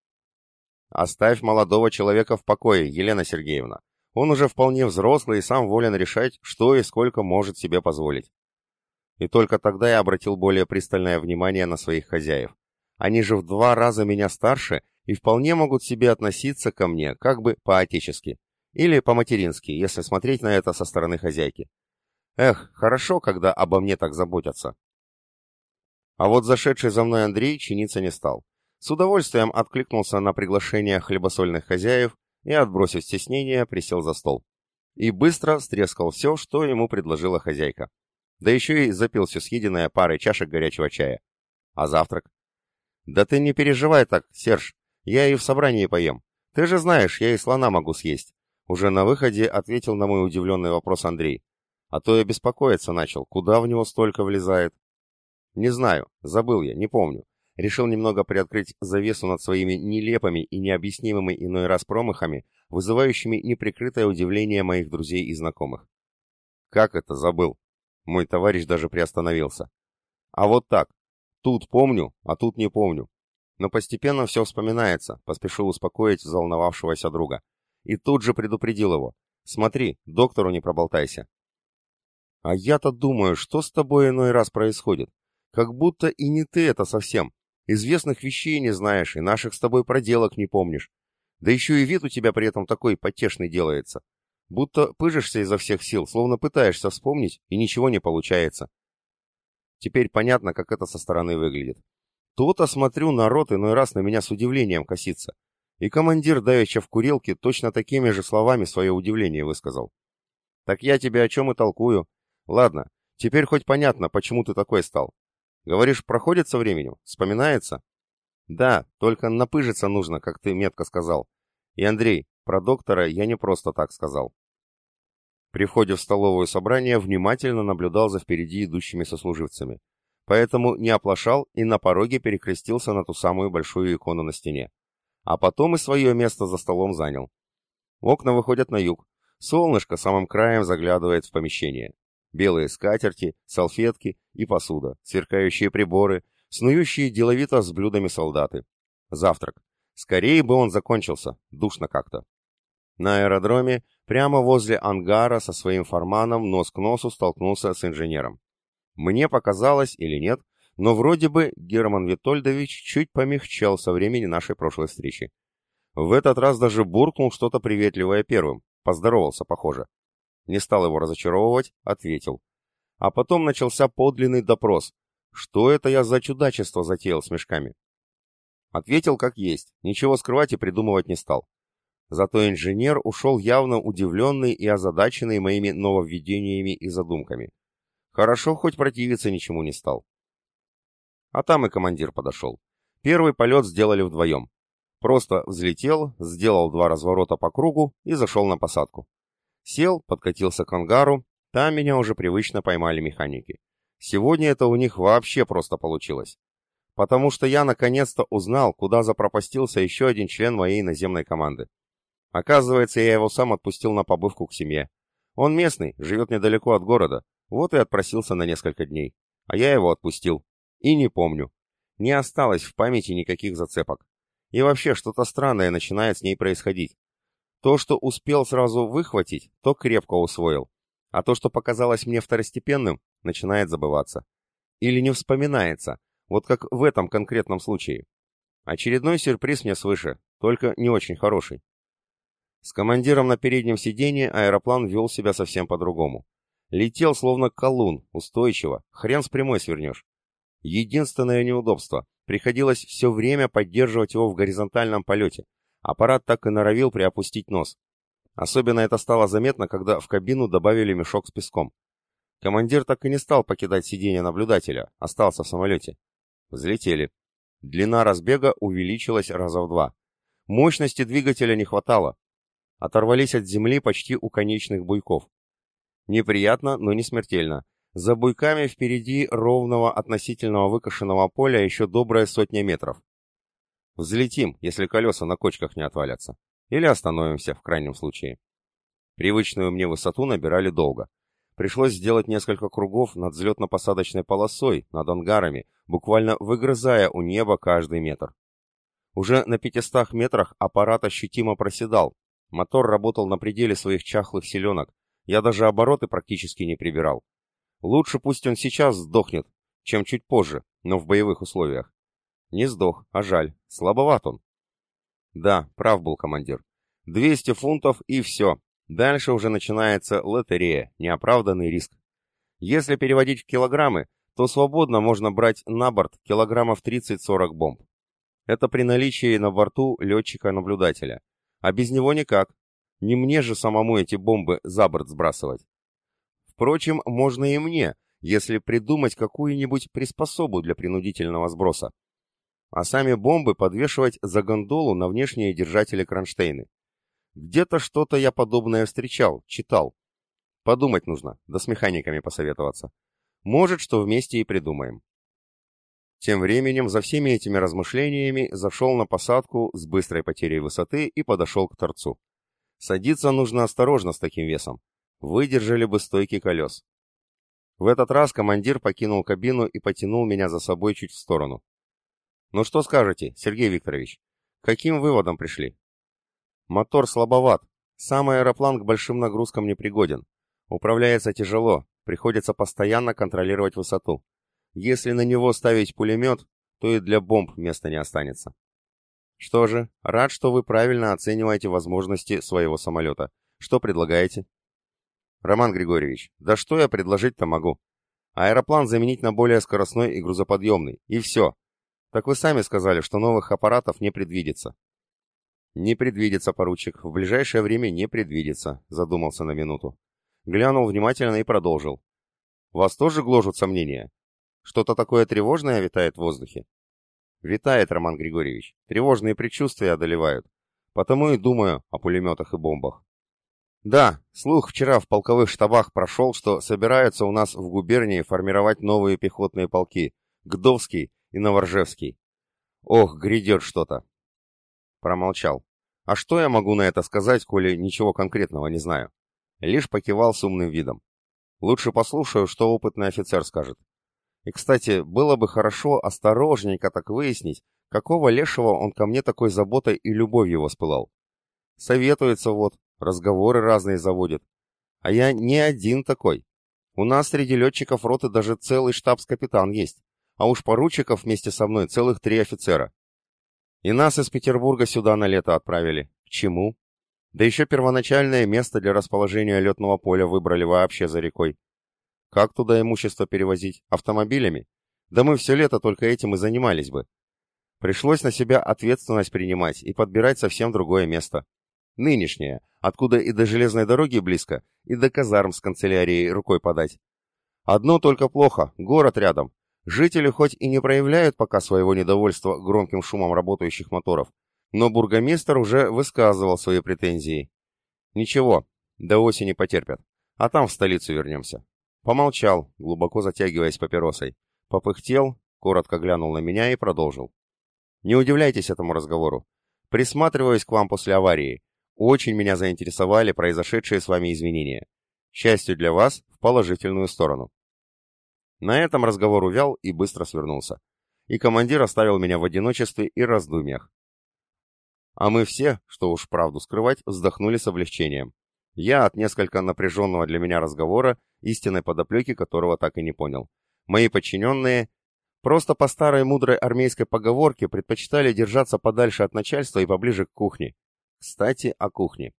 «Оставь молодого человека в покое, Елена Сергеевна. Он уже вполне взрослый и сам волен решать, что и сколько может себе позволить. И только тогда я обратил более пристальное внимание на своих хозяев. Они же в два раза меня старше и вполне могут себе относиться ко мне как бы по-отечески. Или по-матерински, если смотреть на это со стороны хозяйки. Эх, хорошо, когда обо мне так заботятся. А вот зашедший за мной Андрей чиниться не стал. С удовольствием откликнулся на приглашение хлебосольных хозяев и, отбросив стеснение, присел за стол. И быстро стрескал все, что ему предложила хозяйка. Да еще и запился съеденная парой чашек горячего чая. А завтрак? Да ты не переживай так, Серж. Я и в собрании поем. Ты же знаешь, я и слона могу съесть. Уже на выходе ответил на мой удивленный вопрос Андрей. А то я беспокоиться начал, куда в него столько влезает. Не знаю, забыл я, не помню. Решил немного приоткрыть завесу над своими нелепыми и необъяснимыми иной раз промахами, вызывающими неприкрытое удивление моих друзей и знакомых. Как это забыл? Мой товарищ даже приостановился. А вот так. Тут помню, а тут не помню. Но постепенно все вспоминается, поспешил успокоить взволновавшегося друга. И тут же предупредил его. Смотри, доктору не проболтайся. А я-то думаю, что с тобой иной раз происходит? Как будто и не ты это совсем. Известных вещей не знаешь, и наших с тобой проделок не помнишь. Да еще и вид у тебя при этом такой потешный делается. Будто пыжишься изо всех сил, словно пытаешься вспомнить, и ничего не получается. Теперь понятно, как это со стороны выглядит. То-то смотрю, народ иной раз на меня с удивлением косится. И командир давеча в курилке точно такими же словами свое удивление высказал. Так я тебе о чем и толкую. Ладно, теперь хоть понятно, почему ты такой стал. Говоришь, проходит со временем? Вспоминается? Да, только напыжиться нужно, как ты метко сказал. И, Андрей, про доктора я не просто так сказал. При входе в столовую собрание внимательно наблюдал за впереди идущими сослуживцами. Поэтому не оплошал и на пороге перекрестился на ту самую большую икону на стене. А потом и свое место за столом занял. Окна выходят на юг. Солнышко самым краем заглядывает в помещение. Белые скатерти, салфетки и посуда, сверкающие приборы, снующие деловито с блюдами солдаты. Завтрак. Скорее бы он закончился, душно как-то. На аэродроме, прямо возле ангара со своим форманом нос к носу столкнулся с инженером. Мне показалось или нет, но вроде бы Герман Витольдович чуть помягчал со времени нашей прошлой встречи. В этот раз даже буркнул что-то приветливое первым, поздоровался, похоже. Не стал его разочаровывать, ответил. А потом начался подлинный допрос. Что это я за чудачество затеял с мешками? Ответил как есть, ничего скрывать и придумывать не стал. Зато инженер ушел явно удивленный и озадаченный моими нововведениями и задумками. Хорошо, хоть противиться ничему не стал. А там и командир подошел. Первый полет сделали вдвоем. Просто взлетел, сделал два разворота по кругу и зашел на посадку. Сел, подкатился к ангару, там меня уже привычно поймали механики. Сегодня это у них вообще просто получилось. Потому что я наконец-то узнал, куда запропастился еще один член моей наземной команды. Оказывается, я его сам отпустил на побывку к семье. Он местный, живет недалеко от города, вот и отпросился на несколько дней. А я его отпустил. И не помню. Не осталось в памяти никаких зацепок. И вообще что-то странное начинает с ней происходить. То, что успел сразу выхватить, то крепко усвоил. А то, что показалось мне второстепенным, начинает забываться. Или не вспоминается, вот как в этом конкретном случае. Очередной сюрприз мне свыше, только не очень хороший. С командиром на переднем сиденье аэроплан вел себя совсем по-другому. Летел словно колун, устойчиво, хрен с прямой свернешь. Единственное неудобство — приходилось все время поддерживать его в горизонтальном полете. Аппарат так и норовил приопустить нос. Особенно это стало заметно, когда в кабину добавили мешок с песком. Командир так и не стал покидать сиденье наблюдателя, остался в самолете. Взлетели. Длина разбега увеличилась раза в два. Мощности двигателя не хватало, оторвались от земли почти у конечных буйков. Неприятно, но не смертельно. За буйками впереди ровного относительного выкошенного поля еще добрая сотня метров. Взлетим, если колеса на кочках не отвалятся. Или остановимся, в крайнем случае. Привычную мне высоту набирали долго. Пришлось сделать несколько кругов над взлетно-посадочной полосой, над ангарами, буквально выгрызая у неба каждый метр. Уже на 500 метрах аппарат ощутимо проседал, Мотор работал на пределе своих чахлых селенок. Я даже обороты практически не прибирал. Лучше пусть он сейчас сдохнет, чем чуть позже, но в боевых условиях. Не сдох, а жаль. Слабоват он. Да, прав был командир. 200 фунтов и все. Дальше уже начинается лотерея, неоправданный риск. Если переводить в килограммы, то свободно можно брать на борт килограммов 30-40 бомб. Это при наличии на борту летчика-наблюдателя. А без него никак. Не мне же самому эти бомбы за борт сбрасывать. Впрочем, можно и мне, если придумать какую-нибудь приспособу для принудительного сброса. А сами бомбы подвешивать за гондолу на внешние держатели кронштейны. Где-то что-то я подобное встречал, читал. Подумать нужно, да с механиками посоветоваться. Может, что вместе и придумаем. Тем временем за всеми этими размышлениями зашел на посадку с быстрой потерей высоты и подошел к торцу. Садиться нужно осторожно с таким весом. Выдержали бы стойки колес. В этот раз командир покинул кабину и потянул меня за собой чуть в сторону. «Ну что скажете, Сергей Викторович? Каким выводом пришли?» «Мотор слабоват. Сам аэроплан к большим нагрузкам не пригоден. Управляется тяжело, приходится постоянно контролировать высоту. Если на него ставить пулемет, то и для бомб места не останется. Что же, рад, что вы правильно оцениваете возможности своего самолета. Что предлагаете? Роман Григорьевич, да что я предложить-то могу? Аэроплан заменить на более скоростной и грузоподъемный, и все. Так вы сами сказали, что новых аппаратов не предвидится. Не предвидится, поручик, в ближайшее время не предвидится, задумался на минуту. Глянул внимательно и продолжил. Вас тоже гложут сомнения? Что-то такое тревожное витает в воздухе? Витает, Роман Григорьевич. Тревожные предчувствия одолевают. Потому и думаю о пулеметах и бомбах. Да, слух вчера в полковых штабах прошел, что собираются у нас в губернии формировать новые пехотные полки. Гдовский и Новоржевский. Ох, грядет что-то. Промолчал. А что я могу на это сказать, коли ничего конкретного не знаю? Лишь покивал с умным видом. Лучше послушаю, что опытный офицер скажет. И, кстати, было бы хорошо осторожненько так выяснить, какого лешего он ко мне такой заботой и любовью воспылал. Советуется вот, разговоры разные заводит. А я не один такой. У нас среди летчиков роты даже целый штабс-капитан есть, а уж поручиков вместе со мной целых три офицера. И нас из Петербурга сюда на лето отправили. К чему? Да еще первоначальное место для расположения летного поля выбрали вообще за рекой. Как туда имущество перевозить? Автомобилями? Да мы все лето только этим и занимались бы. Пришлось на себя ответственность принимать и подбирать совсем другое место. Нынешнее, откуда и до железной дороги близко, и до казарм с канцелярией рукой подать. Одно только плохо, город рядом. Жители хоть и не проявляют пока своего недовольства громким шумом работающих моторов, но бургомистр уже высказывал свои претензии. Ничего, до осени потерпят, а там в столицу вернемся. Помолчал, глубоко затягиваясь папиросой. Попыхтел, коротко глянул на меня и продолжил. Не удивляйтесь этому разговору. Присматриваюсь к вам после аварии. Очень меня заинтересовали произошедшие с вами изменения. Счастью для вас, в положительную сторону. На этом разговор увял и быстро свернулся. И командир оставил меня в одиночестве и раздумьях. А мы все, что уж правду скрывать, вздохнули с облегчением. Я от несколько напряженного для меня разговора истинной подоплеки которого так и не понял. Мои подчиненные просто по старой мудрой армейской поговорке предпочитали держаться подальше от начальства и поближе к кухне. Кстати, о кухне.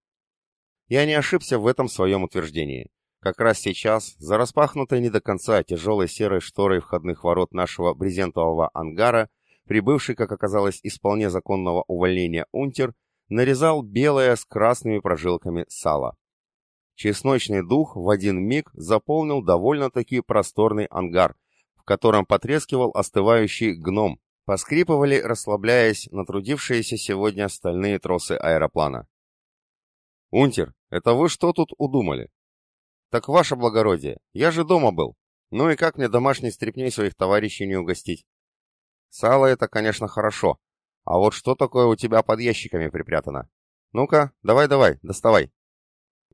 Я не ошибся в этом своем утверждении. Как раз сейчас, за распахнутой не до конца тяжелой серой шторой входных ворот нашего брезентового ангара, прибывший, как оказалось, из вполне законного увольнения унтер, нарезал белое с красными прожилками сало. Чесночный дух в один миг заполнил довольно-таки просторный ангар, в котором потрескивал остывающий гном, поскрипывали, расслабляясь, натрудившиеся сегодня стальные тросы аэроплана. «Унтер, это вы что тут удумали?» «Так, ваше благородие, я же дома был. Ну и как мне домашней стряпней своих товарищей не угостить?» «Сало это, конечно, хорошо. А вот что такое у тебя под ящиками припрятано? Ну-ка, давай-давай, доставай»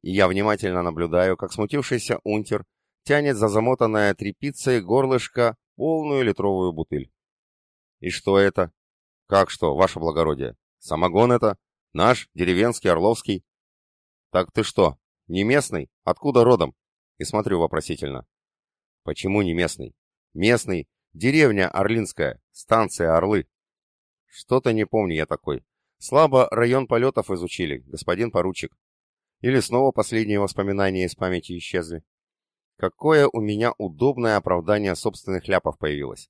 и я внимательно наблюдаю, как смутившийся унтер тянет за замотанное тряпицей горлышко полную литровую бутыль. «И что это?» «Как что, ваше благородие? Самогон это? Наш, деревенский, орловский?» «Так ты что, не местный? Откуда родом?» И смотрю вопросительно. «Почему не местный?» «Местный. Деревня Орлинская. Станция Орлы». «Что-то не помню я такой. Слабо район полетов изучили, господин поручик. Или снова последние воспоминания из памяти исчезли. Какое у меня удобное оправдание собственных ляпов появилось.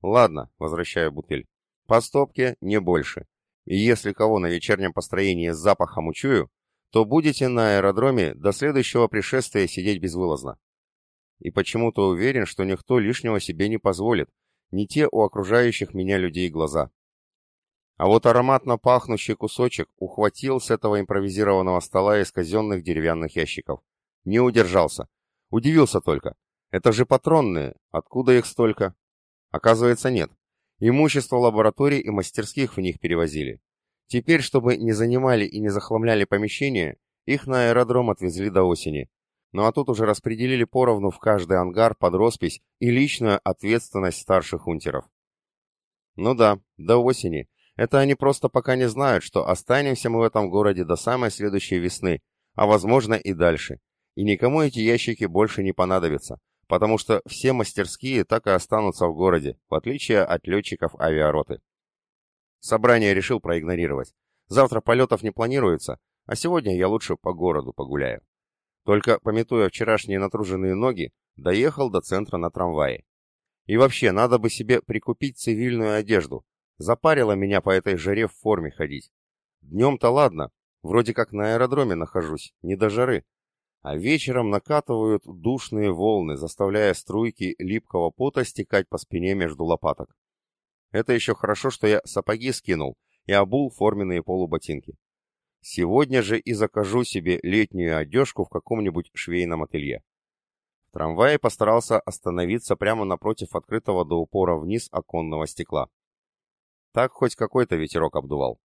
Ладно, возвращаю бутыль. По стопке не больше. И если кого на вечернем построении с запахом учую, то будете на аэродроме до следующего пришествия сидеть безвылазно. И почему-то уверен, что никто лишнего себе не позволит, не те у окружающих меня людей глаза. А вот ароматно пахнущий кусочек ухватил с этого импровизированного стола из казенных деревянных ящиков. Не удержался. Удивился только. Это же патронные. Откуда их столько? Оказывается, нет. Имущество лабораторий и мастерских в них перевозили. Теперь, чтобы не занимали и не захламляли помещения, их на аэродром отвезли до осени. Ну а тут уже распределили поровну в каждый ангар под роспись и личную ответственность старших унтеров. Ну да, до осени, это они просто пока не знают, что останемся мы в этом городе до самой следующей весны, а возможно и дальше. И никому эти ящики больше не понадобятся, потому что все мастерские так и останутся в городе, в отличие от летчиков авиароты. Собрание решил проигнорировать. Завтра полетов не планируется, а сегодня я лучше по городу погуляю. Только, пометуя вчерашние натруженные ноги, доехал до центра на трамвае. И вообще, надо бы себе прикупить цивильную одежду. Запарило меня по этой жаре в форме ходить. Днем-то ладно, вроде как на аэродроме нахожусь, не до жары. А вечером накатывают душные волны, заставляя струйки липкого пота стекать по спине между лопаток. Это еще хорошо, что я сапоги скинул и обул форменные полуботинки. Сегодня же и закажу себе летнюю одежку в каком-нибудь швейном ателье. В трамвае постарался остановиться прямо напротив открытого до упора вниз оконного стекла. Так хоть какой-то ветерок обдувал.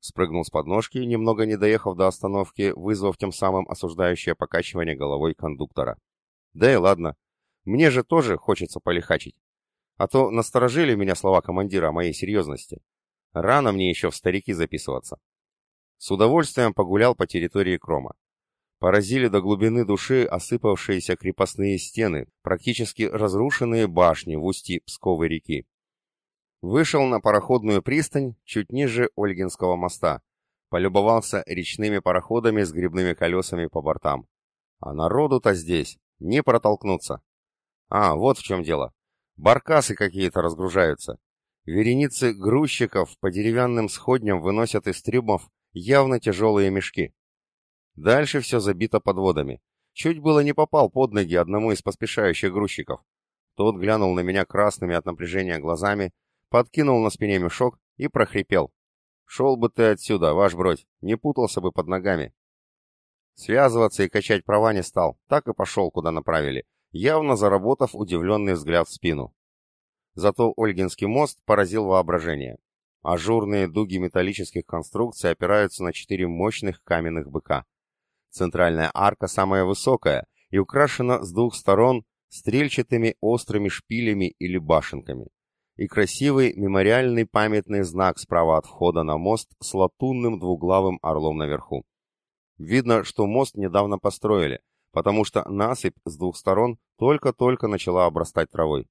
Спрыгнул с подножки, немного не доехав до остановки, вызвав тем самым осуждающее покачивание головой кондуктора. Да и ладно. Мне же тоже хочется полихачить. А то насторожили меня слова командира о моей серьезности. Рано мне еще в старики записываться. С удовольствием погулял по территории Крома. Поразили до глубины души осыпавшиеся крепостные стены, практически разрушенные башни в устье Псковой реки. Вышел на пароходную пристань чуть ниже Ольгинского моста. Полюбовался речными пароходами с грибными колесами по бортам. А народу-то здесь не протолкнуться. А, вот в чем дело. Баркасы какие-то разгружаются. Вереницы грузчиков по деревянным сходням выносят из трюмов явно тяжелые мешки. Дальше все забито подводами. Чуть было не попал под ноги одному из поспешающих грузчиков. Тот глянул на меня красными от напряжения глазами, подкинул на спине мешок и прохрипел. «Шел бы ты отсюда, ваш бродь, не путался бы под ногами». Связываться и качать права не стал, так и пошел, куда направили, явно заработав удивленный взгляд в спину. Зато Ольгинский мост поразил воображение. Ажурные дуги металлических конструкций опираются на четыре мощных каменных быка. Центральная арка самая высокая и украшена с двух сторон стрельчатыми острыми шпилями или башенками. И красивый мемориальный памятный знак справа от входа на мост с латунным двуглавым орлом наверху. Видно, что мост недавно построили, потому что насыпь с двух сторон только-только начала обрастать травой.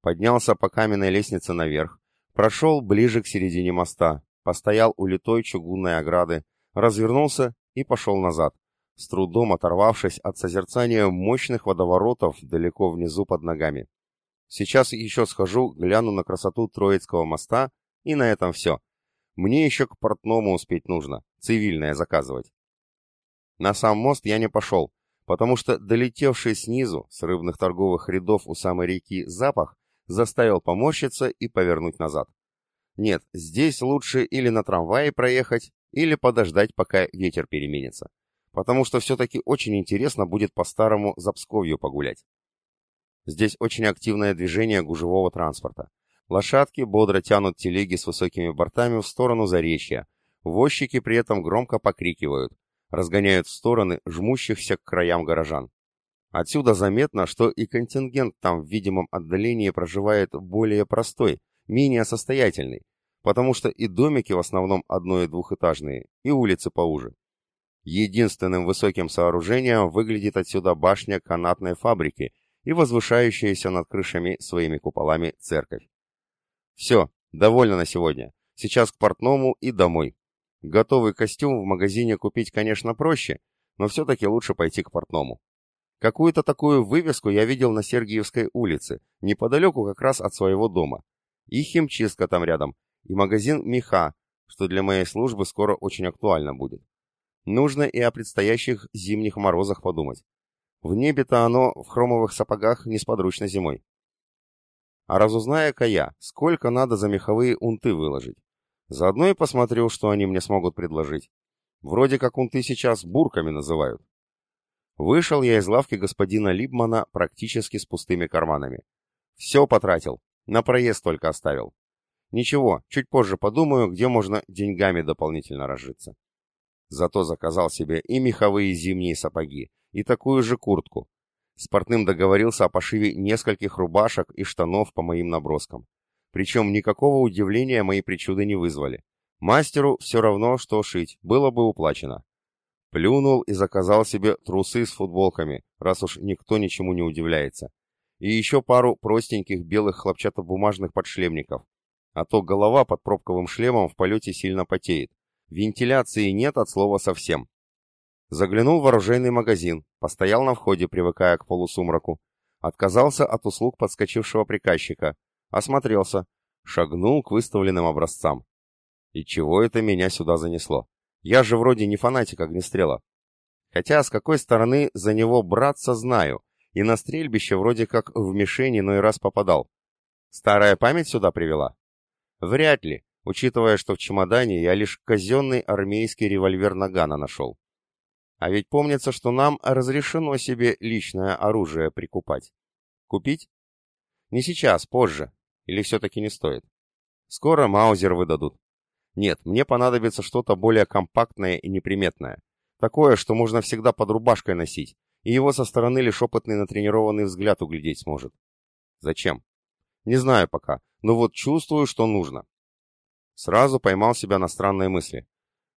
Поднялся по каменной лестнице наверх, Прошел ближе к середине моста, постоял у литой чугунной ограды, развернулся и пошел назад, с трудом оторвавшись от созерцания мощных водоворотов далеко внизу под ногами. Сейчас еще схожу, гляну на красоту Троицкого моста, и на этом все. Мне еще к портному успеть нужно, цивильное заказывать. На сам мост я не пошел, потому что долетевший снизу, с рыбных торговых рядов у самой реки, запах заставил поморщиться и повернуть назад. Нет, здесь лучше или на трамвае проехать, или подождать, пока ветер переменится. Потому что все-таки очень интересно будет по-старому за Псковью погулять. Здесь очень активное движение гужевого транспорта. Лошадки бодро тянут телеги с высокими бортами в сторону Заречья. Возчики при этом громко покрикивают, разгоняют в стороны жмущихся к краям горожан. Отсюда заметно, что и контингент там в видимом отдалении проживает более простой, менее состоятельный, потому что и домики в основном одно- и двухэтажные, и улицы поуже. Единственным высоким сооружением выглядит отсюда башня канатной фабрики и возвышающаяся над крышами своими куполами церковь. Все, довольно на сегодня. Сейчас к портному и домой. Готовый костюм в магазине купить, конечно, проще, но все-таки лучше пойти к портному. Какую-то такую вывеску я видел на Сергиевской улице, неподалеку как раз от своего дома. И химчистка там рядом, и магазин «Меха», что для моей службы скоро очень актуально будет. Нужно и о предстоящих зимних морозах подумать. В небе-то оно в хромовых сапогах несподручно зимой. А разузная-ка я, сколько надо за меховые унты выложить. Заодно и посмотрю, что они мне смогут предложить. Вроде как унты сейчас бурками называют. Вышел я из лавки господина Либмана практически с пустыми карманами. Все потратил, на проезд только оставил. Ничего, чуть позже подумаю, где можно деньгами дополнительно разжиться. Зато заказал себе и меховые зимние сапоги, и такую же куртку. С портным договорился о пошиве нескольких рубашек и штанов по моим наброскам. Причем никакого удивления мои причуды не вызвали. Мастеру все равно, что шить, было бы уплачено. Плюнул и заказал себе трусы с футболками, раз уж никто ничему не удивляется. И еще пару простеньких белых хлопчатобумажных подшлемников. а то голова под пробковым шлемом в полете сильно потеет. Вентиляции нет от слова совсем. Заглянул в оружейный магазин, постоял на входе, привыкая к полусумраку. Отказался от услуг подскочившего приказчика. Осмотрелся. Шагнул к выставленным образцам. И чего это меня сюда занесло? Я же вроде не фанатик огнестрела. Хотя с какой стороны за него браться знаю, и на стрельбище вроде как в мишени иной раз попадал. Старая память сюда привела? Вряд ли, учитывая, что в чемодане я лишь казенный армейский револьвер Нагана нашел. А ведь помнится, что нам разрешено себе личное оружие прикупать. Купить? Не сейчас, позже. Или все-таки не стоит? Скоро маузер выдадут. Нет, мне понадобится что-то более компактное и неприметное. Такое, что можно всегда под рубашкой носить, и его со стороны лишь опытный натренированный взгляд углядеть сможет. Зачем? Не знаю пока, но вот чувствую, что нужно. Сразу поймал себя на странные мысли.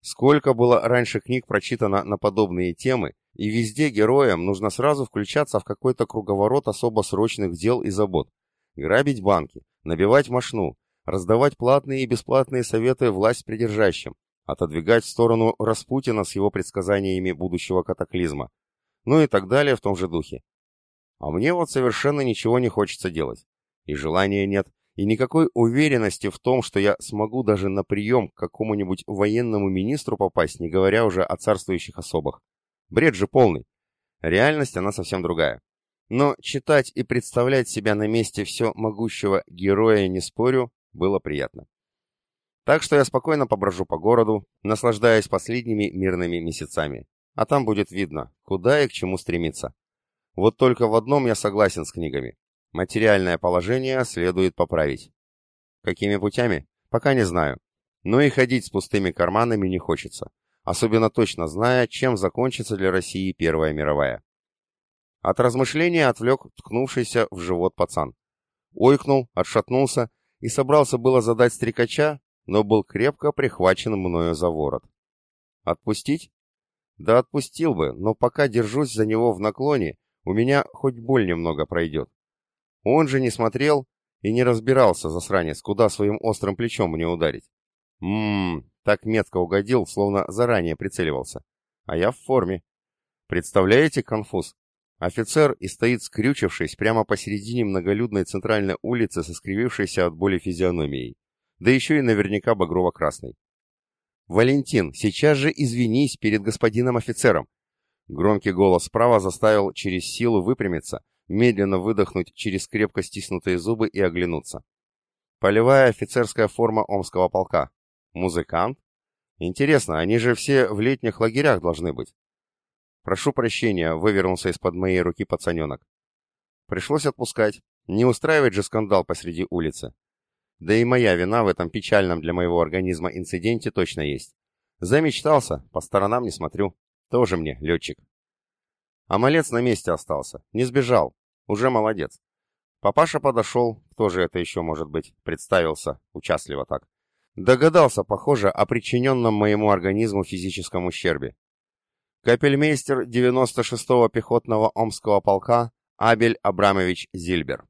Сколько было раньше книг прочитано на подобные темы, и везде героям нужно сразу включаться в какой-то круговорот особо срочных дел и забот. Грабить банки, набивать мошну, раздавать платные и бесплатные советы власть придержащим, отодвигать в сторону Распутина с его предсказаниями будущего катаклизма, ну и так далее в том же духе. А мне вот совершенно ничего не хочется делать. И желания нет, и никакой уверенности в том, что я смогу даже на прием к какому-нибудь военному министру попасть, не говоря уже о царствующих особах. Бред же полный. Реальность она совсем другая. Но читать и представлять себя на месте все могущего героя, не спорю, было приятно. Так что я спокойно поброжу по городу, наслаждаясь последними мирными месяцами. А там будет видно, куда и к чему стремиться. Вот только в одном я согласен с книгами. Материальное положение следует поправить. Какими путями? Пока не знаю. Но и ходить с пустыми карманами не хочется. Особенно точно зная, чем закончится для России Первая мировая. От размышления отвлек ткнувшийся в живот пацан. Ойкнул, отшатнулся и собрался было задать стрекача, но был крепко прихвачен мною за ворот. Отпустить? Да отпустил бы, но пока держусь за него в наклоне, у меня хоть боль немного пройдет. Он же не смотрел и не разбирался, засранец, куда своим острым плечом мне ударить. Ммм, так метко угодил, словно заранее прицеливался. А я в форме. Представляете конфуз? Офицер и стоит скрючившись прямо посередине многолюдной центральной улицы со скривившейся от боли физиономией. Да еще и наверняка багрово-красной. «Валентин, сейчас же извинись перед господином офицером!» Громкий голос справа заставил через силу выпрямиться, медленно выдохнуть через крепко стиснутые зубы и оглянуться. Полевая офицерская форма Омского полка. Музыкант? Интересно, они же все в летних лагерях должны быть. Прошу прощения, вывернулся из-под моей руки пацаненок. Пришлось отпускать. Не устраивать же скандал посреди улицы. Да и моя вина в этом печальном для моего организма инциденте точно есть. Замечтался, по сторонам не смотрю. Тоже мне летчик. А малец на месте остался, не сбежал. Уже молодец. Папаша подошел, кто же это еще может быть, представился, участливо так. Догадался, похоже, о причиненном моему организму физическом ущербе. Капельмейстер 96-го пехотного Омского полка Абель Абрамович Зильбер.